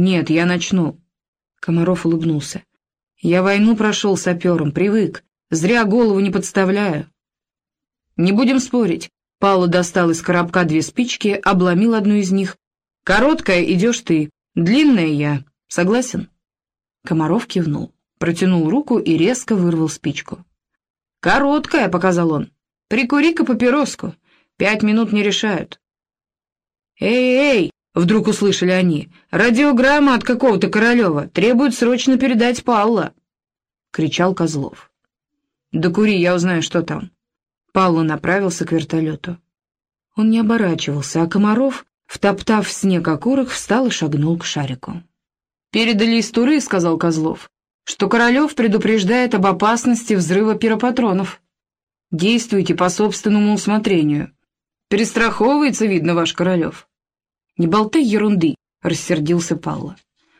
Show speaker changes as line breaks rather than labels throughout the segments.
«Нет, я начну». Комаров улыбнулся. «Я войну прошел сапером, привык. Зря голову не подставляю». «Не будем спорить». Паула достал из коробка две спички, обломил одну из них. «Короткая идешь ты, длинная я. Согласен?» Комаров кивнул, протянул руку и резко вырвал спичку. «Короткая», — показал он. «Прикури-ка папироску. Пять минут не решают». «Эй-эй!» — вдруг услышали они. «Радиограмма от какого-то Королева. Требует срочно передать Павла!» — кричал Козлов. «Да кури, я узнаю, что там». Павла направился к вертолету. Он не оборачивался, а Комаров, втоптав в снег окурок, встал и шагнул к шарику. «Передали из Туры», — сказал Козлов, — «что Королев предупреждает об опасности взрыва пиропатронов. Действуйте по собственному усмотрению. Перестраховывается, видно, ваш Королев». «Не болтай ерунды», — рассердился Павла.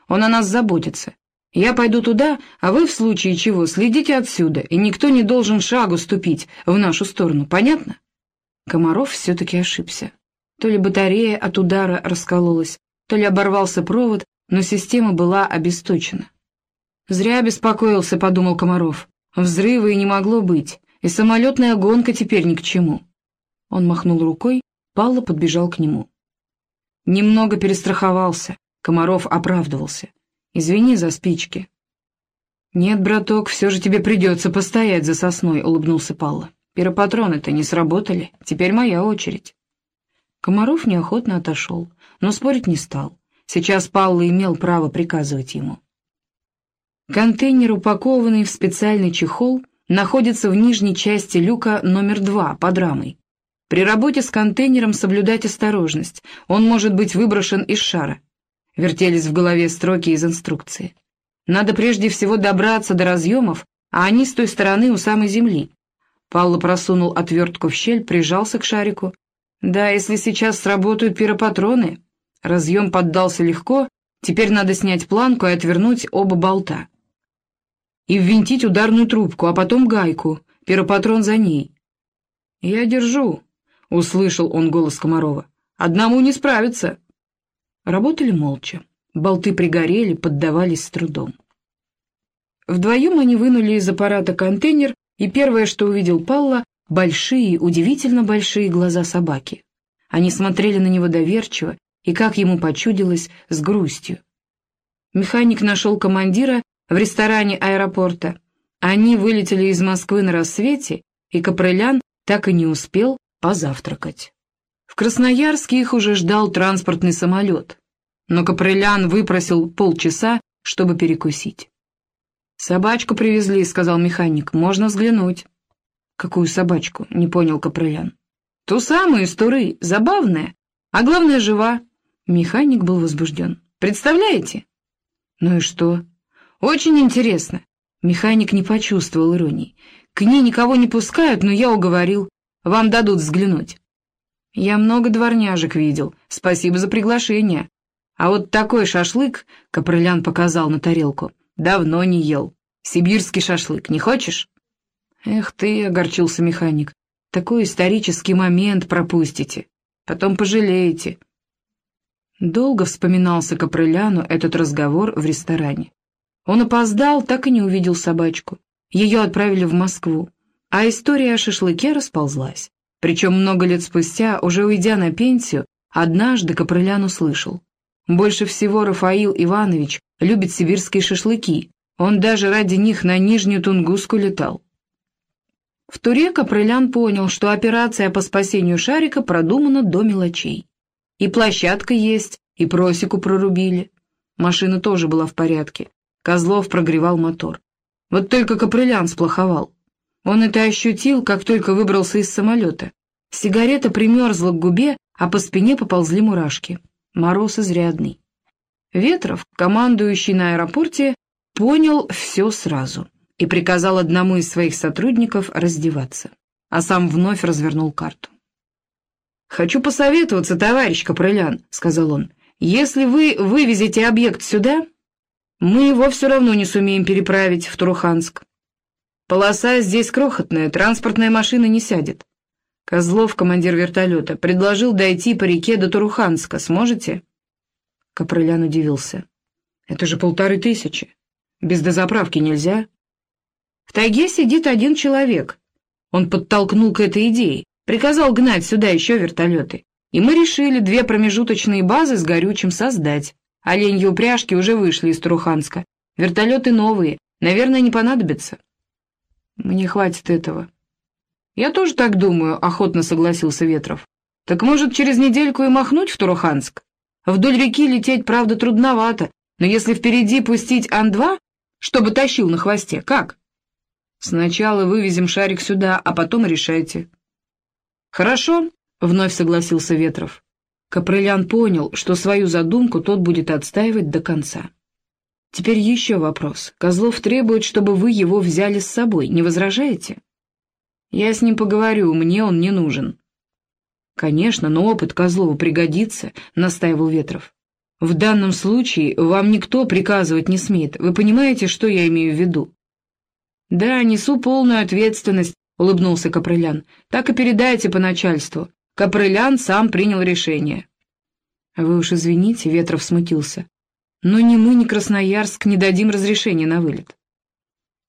«Он о нас заботится. Я пойду туда, а вы, в случае чего, следите отсюда, и никто не должен шагу ступить в нашу сторону, понятно?» Комаров все-таки ошибся. То ли батарея от удара раскололась, то ли оборвался провод, но система была обесточена. «Зря беспокоился», — подумал Комаров. «Взрыва и не могло быть, и самолетная гонка теперь ни к чему». Он махнул рукой, Павла подбежал к нему. «Немного перестраховался», — Комаров оправдывался. «Извини за спички». «Нет, браток, все же тебе придется постоять за сосной», — улыбнулся Павла. «Пиропатроны-то не сработали, теперь моя очередь». Комаров неохотно отошел, но спорить не стал. Сейчас Палла имел право приказывать ему. Контейнер, упакованный в специальный чехол, находится в нижней части люка номер два под рамой. При работе с контейнером соблюдать осторожность, он может быть выброшен из шара. Вертелись в голове строки из инструкции. Надо прежде всего добраться до разъемов, а они с той стороны у самой земли. Палла просунул отвертку в щель, прижался к шарику. Да, если сейчас сработают пиропатроны, Разъем поддался легко, теперь надо снять планку и отвернуть оба болта. И ввинтить ударную трубку, а потом гайку, пиропатрон за ней. «Я держу», — услышал он голос Комарова. «Одному не справиться». Работали молча. Болты пригорели, поддавались с трудом. Вдвоем они вынули из аппарата контейнер, и первое, что увидел Палла, большие, удивительно большие глаза собаки. Они смотрели на него доверчиво, и, как ему почудилось, с грустью. Механик нашел командира в ресторане аэропорта. Они вылетели из Москвы на рассвете, и Капрелян так и не успел позавтракать. В Красноярске их уже ждал транспортный самолет, но Капрелян выпросил полчаса, чтобы перекусить. «Собачку привезли», — сказал механик, — «можно взглянуть». «Какую собачку?» — не понял Капрелян. «Ту самую из Туры, забавная, а главное, жива. Механик был возбужден. «Представляете?» «Ну и что?» «Очень интересно». Механик не почувствовал иронии. «К ней никого не пускают, но я уговорил. Вам дадут взглянуть». «Я много дворняжек видел. Спасибо за приглашение. А вот такой шашлык, — Капрылян показал на тарелку, — давно не ел. Сибирский шашлык не хочешь?» «Эх ты, — огорчился механик, — такой исторический момент пропустите. Потом пожалеете». Долго вспоминался Капрыляну этот разговор в ресторане. Он опоздал, так и не увидел собачку. Ее отправили в Москву, а история о шашлыке расползлась. Причем много лет спустя, уже уйдя на пенсию, однажды Капрылян услышал. Больше всего Рафаил Иванович любит сибирские шашлыки, он даже ради них на Нижнюю Тунгуску летал. В Туре Капрылян понял, что операция по спасению шарика продумана до мелочей. И площадка есть, и просеку прорубили. Машина тоже была в порядке. Козлов прогревал мотор. Вот только Капрылян сплоховал. Он это ощутил, как только выбрался из самолета. Сигарета примерзла к губе, а по спине поползли мурашки. Мороз изрядный. Ветров, командующий на аэропорте, понял все сразу и приказал одному из своих сотрудников раздеваться, а сам вновь развернул карту. «Хочу посоветоваться, товарищ Капрылян», — сказал он. «Если вы вывезете объект сюда, мы его все равно не сумеем переправить в Туруханск. Полоса здесь крохотная, транспортная машина не сядет. Козлов, командир вертолета, предложил дойти по реке до Туруханска. Сможете?» Капрылян удивился. Это же полторы тысячи. Без дозаправки нельзя. В тайге сидит один человек. Он подтолкнул к этой идее, приказал гнать сюда еще вертолеты. И мы решили две промежуточные базы с горючим создать. Оленьи упряжки уже вышли из Туруханска. Вертолеты новые, наверное, не понадобятся. Мне хватит этого. Я тоже так думаю, охотно согласился Ветров. Так может, через недельку и махнуть в Туруханск? Вдоль реки лететь, правда, трудновато, но если впереди пустить Ан-2, чтобы тащил на хвосте, как? Сначала вывезем шарик сюда, а потом решайте. Хорошо, вновь согласился Ветров. Капрылян понял, что свою задумку тот будет отстаивать до конца. Теперь еще вопрос. Козлов требует, чтобы вы его взяли с собой. Не возражаете? Я с ним поговорю, мне он не нужен. Конечно, но опыт Козлову пригодится, настаивал Ветров. В данном случае вам никто приказывать не смеет. Вы понимаете, что я имею в виду? Да, несу полную ответственность, улыбнулся Капрылян. Так и передайте по начальству. Капрылян сам принял решение. Вы уж извините, Ветров смутился. Но ни мы, ни Красноярск не дадим разрешения на вылет.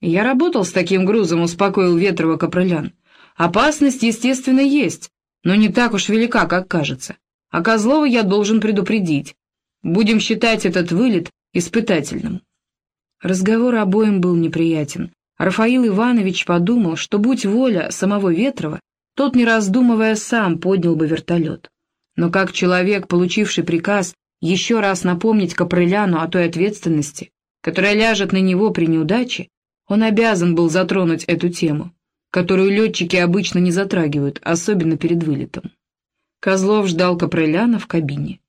Я работал с таким грузом, успокоил Ветрова Капрылян. Опасность, естественно, есть, но не так уж велика, как кажется. А Козлова я должен предупредить. Будем считать этот вылет испытательным. Разговор обоим был неприятен. Рафаил Иванович подумал, что, будь воля самого Ветрова, тот, не раздумывая, сам поднял бы вертолет. Но как человек, получивший приказ еще раз напомнить Капрыляну о той ответственности, которая ляжет на него при неудаче, он обязан был затронуть эту тему, которую летчики обычно не затрагивают, особенно перед вылетом. Козлов ждал Капрыляна в кабине.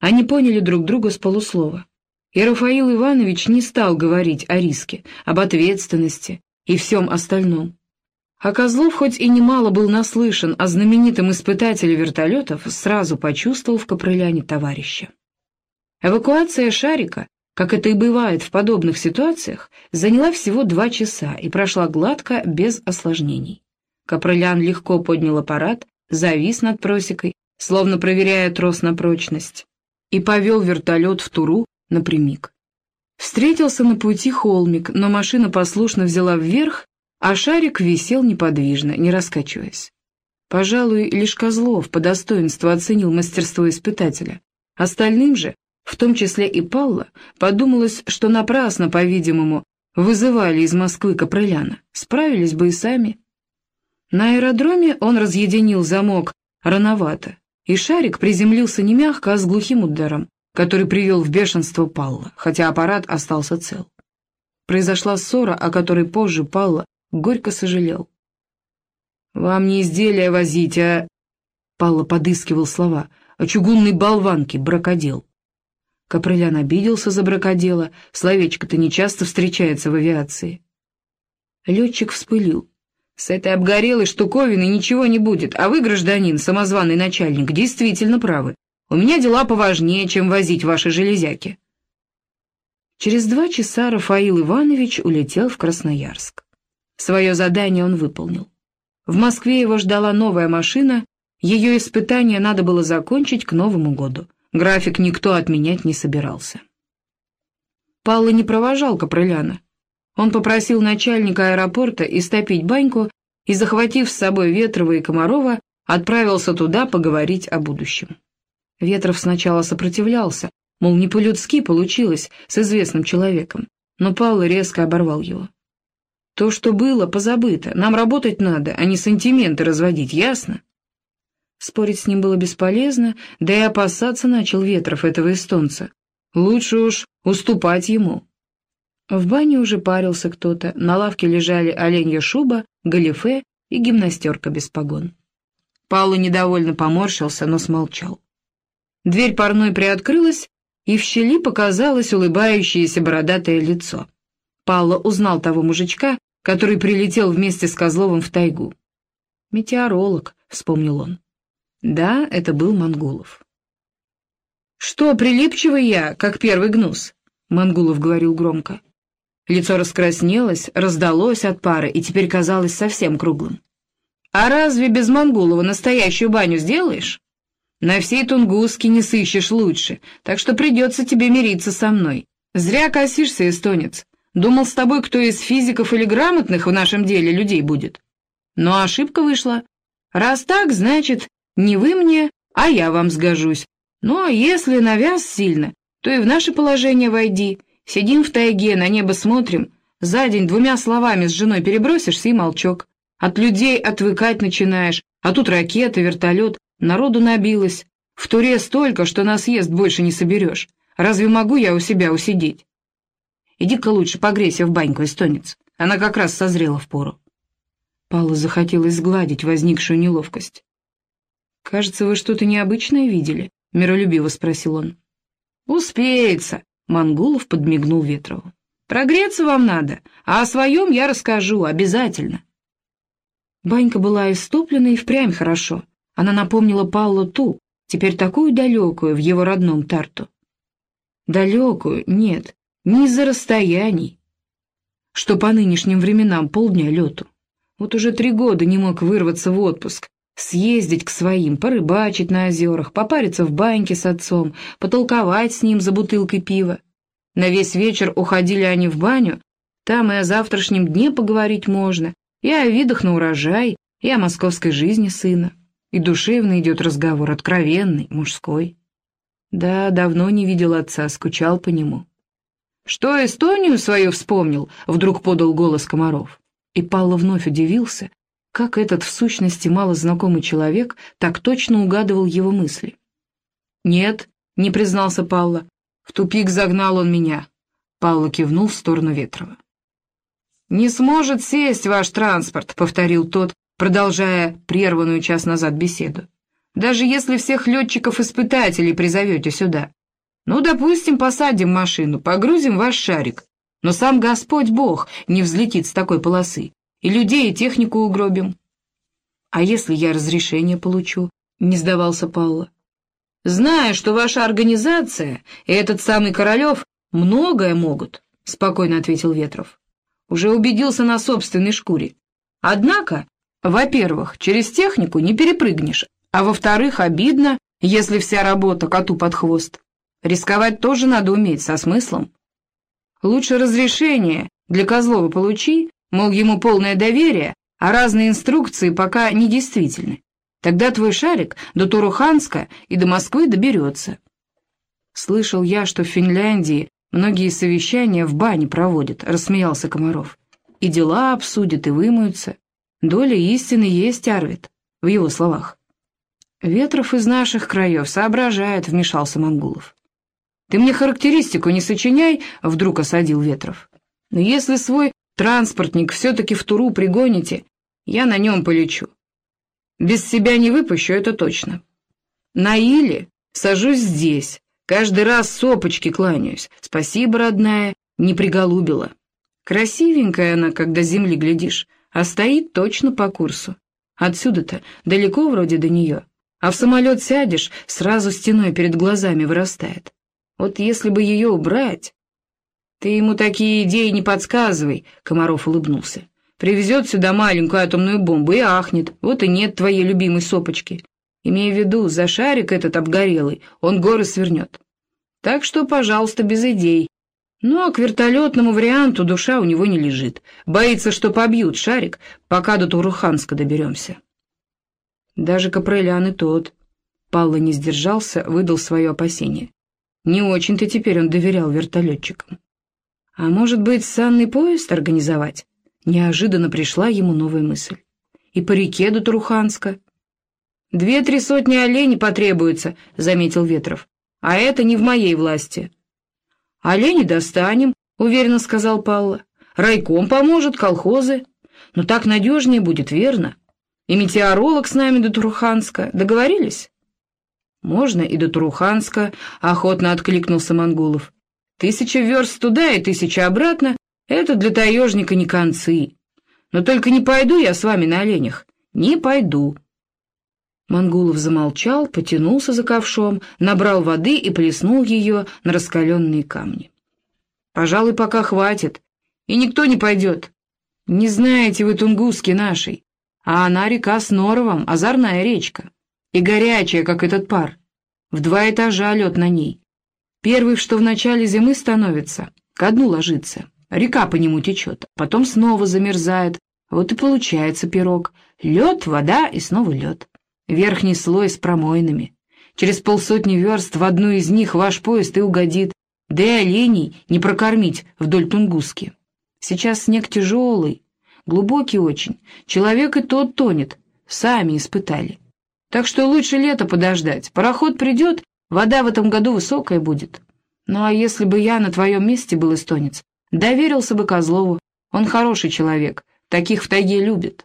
Они поняли друг друга с полуслова. И Рафаил Иванович не стал говорить о риске, об ответственности и всем остальном. А Козлов, хоть и немало был наслышан о знаменитом испытателе вертолетов, сразу почувствовал в Капрыляне товарища. Эвакуация шарика, как это и бывает в подобных ситуациях, заняла всего два часа и прошла гладко, без осложнений. Капрылян легко поднял аппарат, завис над просекой, словно проверяя трос на прочность и повел вертолет в Туру напрямик. Встретился на пути холмик, но машина послушно взяла вверх, а шарик висел неподвижно, не раскачиваясь. Пожалуй, лишь Козлов по достоинству оценил мастерство испытателя. Остальным же, в том числе и Палла, подумалось, что напрасно, по-видимому, вызывали из Москвы Капрыляна. Справились бы и сами. На аэродроме он разъединил замок рановато, и шарик приземлился не мягко, а с глухим ударом, который привел в бешенство Палла, хотя аппарат остался цел. Произошла ссора, о которой позже Палла горько сожалел. «Вам не изделия возить, а...» Палла подыскивал слова. «А чугунной болванки, бракодел». Капрылян обиделся за бракодела, словечко-то нечасто встречается в авиации. Летчик вспылил. С этой обгорелой штуковиной ничего не будет, а вы, гражданин, самозваный начальник, действительно правы. У меня дела поважнее, чем возить ваши железяки. Через два часа Рафаил Иванович улетел в Красноярск. Свое задание он выполнил. В Москве его ждала новая машина, ее испытание надо было закончить к Новому году. График никто отменять не собирался. Палла не провожал Капрыляна. Он попросил начальника аэропорта истопить баньку и, захватив с собой Ветрова и Комарова, отправился туда поговорить о будущем. Ветров сначала сопротивлялся, мол, не по-людски получилось с известным человеком, но Павла резко оборвал его. «То, что было, позабыто. Нам работать надо, а не сантименты разводить, ясно?» Спорить с ним было бесполезно, да и опасаться начал Ветров этого эстонца. Лучше уж уступать ему. В бане уже парился кто-то, на лавке лежали оленья шуба, галифе и гимнастерка без погон. Паула недовольно поморщился, но смолчал. Дверь парной приоткрылась, и в щели показалось улыбающееся бородатое лицо. Паула узнал того мужичка, который прилетел вместе с Козловым в тайгу. «Метеоролог», — вспомнил он. Да, это был Мангулов. «Что, прилипчивый я, как первый гнус?» — Мангулов говорил громко. Лицо раскраснелось, раздалось от пары и теперь казалось совсем круглым. «А разве без Мангулова настоящую баню сделаешь? На всей Тунгуске не сыщешь лучше, так что придется тебе мириться со мной. «Зря косишься, эстонец. Думал, с тобой кто из физиков или грамотных в нашем деле людей будет. Но ошибка вышла. Раз так, значит, не вы мне, а я вам сгожусь. Ну, а если навяз сильно, то и в наше положение войди. Сидим в тайге, на небо смотрим. За день двумя словами с женой перебросишься и молчок. От людей отвыкать начинаешь, а тут ракета, вертолет, народу набилось. В туре столько, что на съезд больше не соберешь. Разве могу я у себя усидеть? Иди-ка лучше погрейся в баньку, эстонец. Она как раз созрела в пору. Павлу захотелось сгладить возникшую неловкость. «Кажется, вы что-то необычное видели?» — миролюбиво спросил он. «Успеется», Мангулов подмигнул Ветрову. «Прогреться вам надо, а о своем я расскажу, обязательно». Банька была истоплена и впрямь хорошо. Она напомнила Павлу ту, теперь такую далекую в его родном Тарту. Далекую, нет, не из-за расстояний, что по нынешним временам полдня лету. Вот уже три года не мог вырваться в отпуск, съездить к своим, порыбачить на озерах, попариться в баньке с отцом, потолковать с ним за бутылкой пива. На весь вечер уходили они в баню, там и о завтрашнем дне поговорить можно, и о видах на урожай, и о московской жизни сына. И душевный идет разговор, откровенный, мужской. Да, давно не видел отца, скучал по нему. «Что, Эстонию свою вспомнил?» — вдруг подал голос Комаров. И Павла вновь удивился, как этот в сущности малознакомый человек так точно угадывал его мысли. «Нет», — не признался Павла, — «в тупик загнал он меня». Павла кивнул в сторону Ветрова. «Не сможет сесть ваш транспорт», — повторил тот, продолжая прерванную час назад беседу. «Даже если всех летчиков-испытателей призовете сюда. Ну, допустим, посадим машину, погрузим ваш шарик, но сам Господь Бог не взлетит с такой полосы. И людей, и технику угробим. А если я разрешение получу? Не сдавался Павла. Зная, что ваша организация и этот самый Королев многое могут, спокойно ответил Ветров. Уже убедился на собственной шкуре. Однако, во-первых, через технику не перепрыгнешь, а во-вторых, обидно, если вся работа коту под хвост. Рисковать тоже надо уметь со смыслом. Лучше разрешение для Козлова получи, Мол, ему полное доверие, а разные инструкции пока недействительны. Тогда твой шарик до Туруханска и до Москвы доберется. Слышал я, что в Финляндии многие совещания в бане проводят, рассмеялся Комаров. И дела обсудят, и вымоются. Доля истины есть, Арвид, в его словах. Ветров из наших краев соображает, вмешался Мангулов. Ты мне характеристику не сочиняй, вдруг осадил Ветров. Но если свой Транспортник все-таки в Туру пригоните, я на нем полечу. Без себя не выпущу, это точно. На Иле сажусь здесь, каждый раз сопочки кланяюсь. Спасибо, родная, не приголубила. Красивенькая она, когда земли глядишь, а стоит точно по курсу. Отсюда-то далеко вроде до нее, а в самолет сядешь, сразу стеной перед глазами вырастает. Вот если бы ее убрать... «Ты ему такие идеи не подсказывай», — Комаров улыбнулся. «Привезет сюда маленькую атомную бомбу и ахнет. Вот и нет твоей любимой сопочки. Имея в виду, за шарик этот обгорелый, он горы свернет. Так что, пожалуйста, без идей. Ну, а к вертолетному варианту душа у него не лежит. Боится, что побьют шарик, пока до Туруханска доберемся». Даже Капрелян и тот. Палла не сдержался, выдал свое опасение. Не очень-то теперь он доверял вертолетчикам. А может быть, санный поезд организовать? Неожиданно пришла ему новая мысль. И по реке до Туруханска. «Две-три сотни оленей потребуется», — заметил Ветров. «А это не в моей власти». «Оленей достанем», — уверенно сказал Павла. «Райком поможет, колхозы. Но так надежнее будет, верно? И метеоролог с нами до Туруханска. Договорились?» «Можно и до Туруханска», — охотно откликнулся Мангулов. Тысяча верст туда и тысяча обратно — это для таежника не концы. Но только не пойду я с вами на оленях. Не пойду. Мангулов замолчал, потянулся за ковшом, набрал воды и плеснул ее на раскаленные камни. «Пожалуй, пока хватит, и никто не пойдет. Не знаете вы Тунгуски нашей, а она река с норовом, озорная речка, и горячая, как этот пар. В два этажа лед на ней. Первый, что в начале зимы становится, ко дну ложится. Река по нему течет, потом снова замерзает. Вот и получается пирог. Лед, вода и снова лед. Верхний слой с промойнами. Через полсотни верст в одну из них ваш поезд и угодит. Да и оленей не прокормить вдоль Тунгуски. Сейчас снег тяжелый, глубокий очень. Человек и тот тонет. Сами испытали. Так что лучше лето подождать. Пароход придет, вода в этом году высокая будет. Ну а если бы я на твоем месте был эстонец, доверился бы Козлову. Он хороший человек, таких в тайге любит.